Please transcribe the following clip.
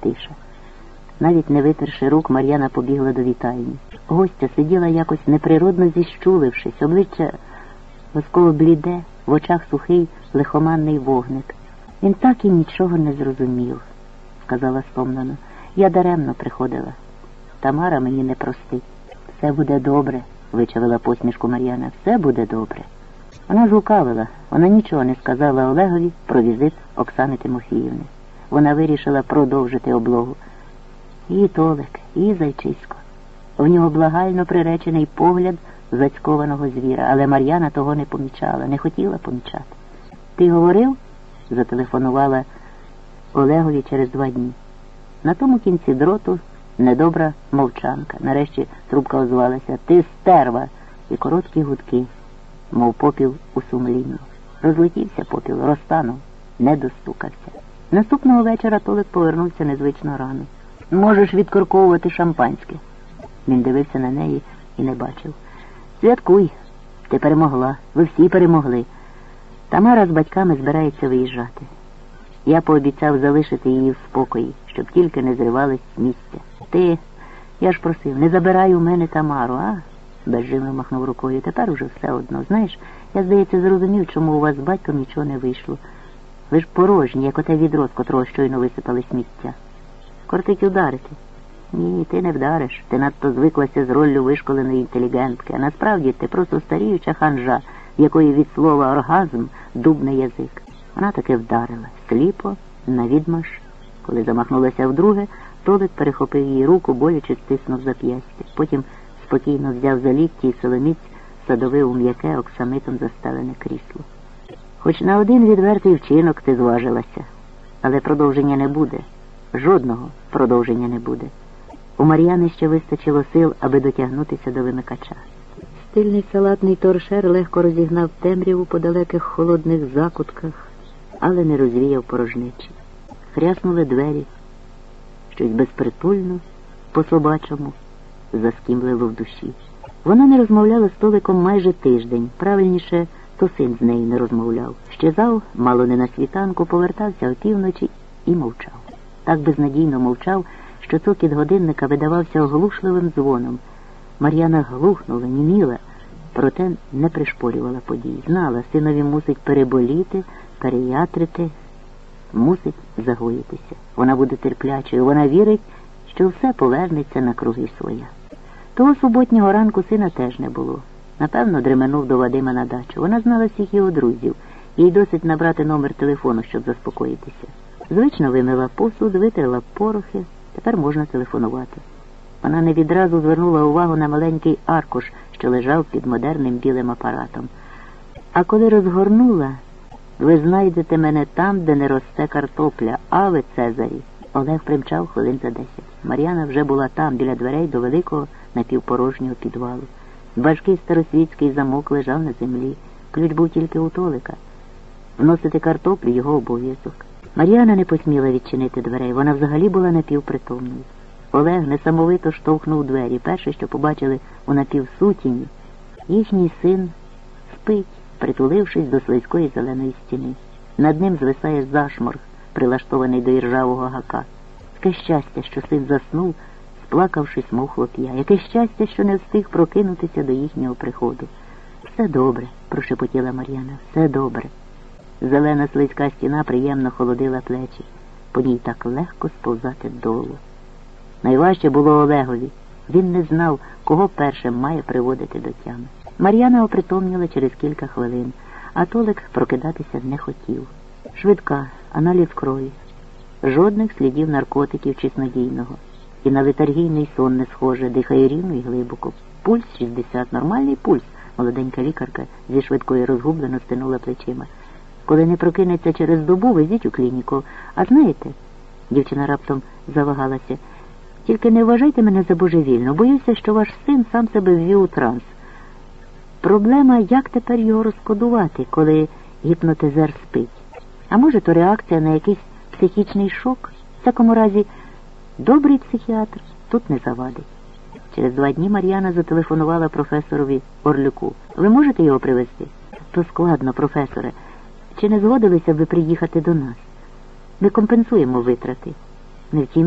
Тиша. Навіть не витерши рук, Мар'яна побігла до вітальні. Гостя сиділа якось неприродно зіщулившись, обличчя восково бліде, в очах сухий лихоманний вогник. Він так і нічого не зрозумів, сказала стомлено. Я даремно приходила. Тамара мені не простить. Все буде добре, вичавила посмішку Мар'яна. Все буде добре. Вона злукавила, вона нічого не сказала Олегові про візит Оксани Тимофіївни. Вона вирішила продовжити облогу. І Толик, і Зайчисько. В нього благально приречений погляд зацькованого звіра, але Мар'яна того не помічала, не хотіла помічати. Ти говорив? зателефонувала Олегові через два дні. На тому кінці дроту недобра мовчанка. Нарешті трубка озвалася Ти стерва і короткі гудки, мов попіл у сумлінні. Розлетівся попіл, розтанув, не достукався. Наступного вечора Толик повернувся незвично рано. Можеш відкорковувати шампанське. Він дивився на неї і не бачив. Святкуй, ти перемогла, ви всі перемогли. Тамара з батьками збирається виїжджати. Я пообіцяв залишити її в спокої, щоб тільки не зривались з місця. Ти, я ж просив, не забирай у мене Тамару, а? безживо махнув рукою. Тепер уже все одно. Знаєш, я, здається, зрозумів, чому у вас з батьком нічого не вийшло. Ви ж порожні, як оте відро, з котрого щойно висипали сміття. Кортить ударити. Ні, ти не вдариш. Ти надто звиклася з роллю вишколеної інтелігентки, а насправді ти просто старіюча ханжа, в якої від слова оргазм дубне язик. Вона таки вдарила сліпо, навідмаш. Коли замахнулася вдруге, Толик перехопив її руку, боляче стиснув зап'ястя. Потім спокійно взяв за лікті і соломіць садовив у м'яке оксамитом застелене крісло. Хоч на один відвертий вчинок ти зважилася, але продовження не буде. Жодного продовження не буде. У Мар'яни ще вистачило сил, аби дотягнутися до вимикача. Стильний салатний торшер легко розігнав темряву по далеких холодних закутках, але не розвіяв порожнечі. Хряснули двері. Щось безпритульно, по-собачому, заскімлило в душі. Вона не розмовляла з Толиком майже тиждень, правильніше, то син з нею не розмовляв. Щезав, мало не на світанку, повертався опівночі і мовчав. Так безнадійно мовчав, що цокіт годинника видавався оглушливим дзвоном. Мар'яна глухнула, німіла, проте не пришпорювала подій. Знала, синові мусить переболіти, переятрити, мусить загоїтися. Вона буде терплячою, вона вірить, що все повернеться на круги своя. Того суботнього ранку сина теж не було. Напевно, дременув до Вадима на дачу. Вона знала всіх його друзів, їй досить набрати номер телефону, щоб заспокоїтися. Звично вимила посуд, витерла порохи, тепер можна телефонувати. Вона не відразу звернула увагу на маленький аркуш, що лежав під модерним білим апаратом. А коли розгорнула, ви знайдете мене там, де не росте картопля, а ви Цезарі. Олег примчав хвилин за десять. Мар'яна вже була там, біля дверей до великого напівпорожнього підвалу. Важкий старосвітський замок лежав на землі. Ключ був тільки у Толика. Вносити картоплю його обов'язок. Мар'яна не посміла відчинити дверей, вона взагалі була напівпритомною. Олег несамовито штовхнув двері. Перше, що побачили у напівсутіні, їхній син спить, притулившись до слизької зеленої стіни. Над ним звисає зашморг, прилаштований до іржавого гака. Яке щастя, що син заснув, сплакавшись, мов хлоп'я. Яке щастя, що не встиг прокинутися до їхнього приходу. Все добре, прошепотіла Мар'яна, все добре. Зелена слизька стіна приємно холодила плечі. По ній так легко сповзати долу. Найважче було Олегові. Він не знав, кого першим має приводити до тями. Мар'яна опритомніла через кілька хвилин, а Толик прокидатися не хотів. Швидка, аналіз крові. Жодних слідів наркотиків чи снодійного. І на летаргійний сон не схоже, дихає рівно і глибоко. Пульс 60, нормальний пульс. Молоденька лікарка зі швидкою розгублено стинула плечима. Коли не прокинеться через добу, везіть у клініку. А знаєте, дівчина раптом завагалася, тільки не вважайте мене за божевільну. Боюся, що ваш син сам себе ввів у транс. Проблема, як тепер його розкодувати, коли гіпнотизер спить. А може, то реакція на якийсь психічний шок? В такому разі, добрий психіатр тут не завадить. Через два дні Мар'яна зателефонувала професорові Орлюку. Ви можете його привезти? То складно, професоре. Чи не згодилися б ви приїхати до нас? Ми компенсуємо витрати. Не втім,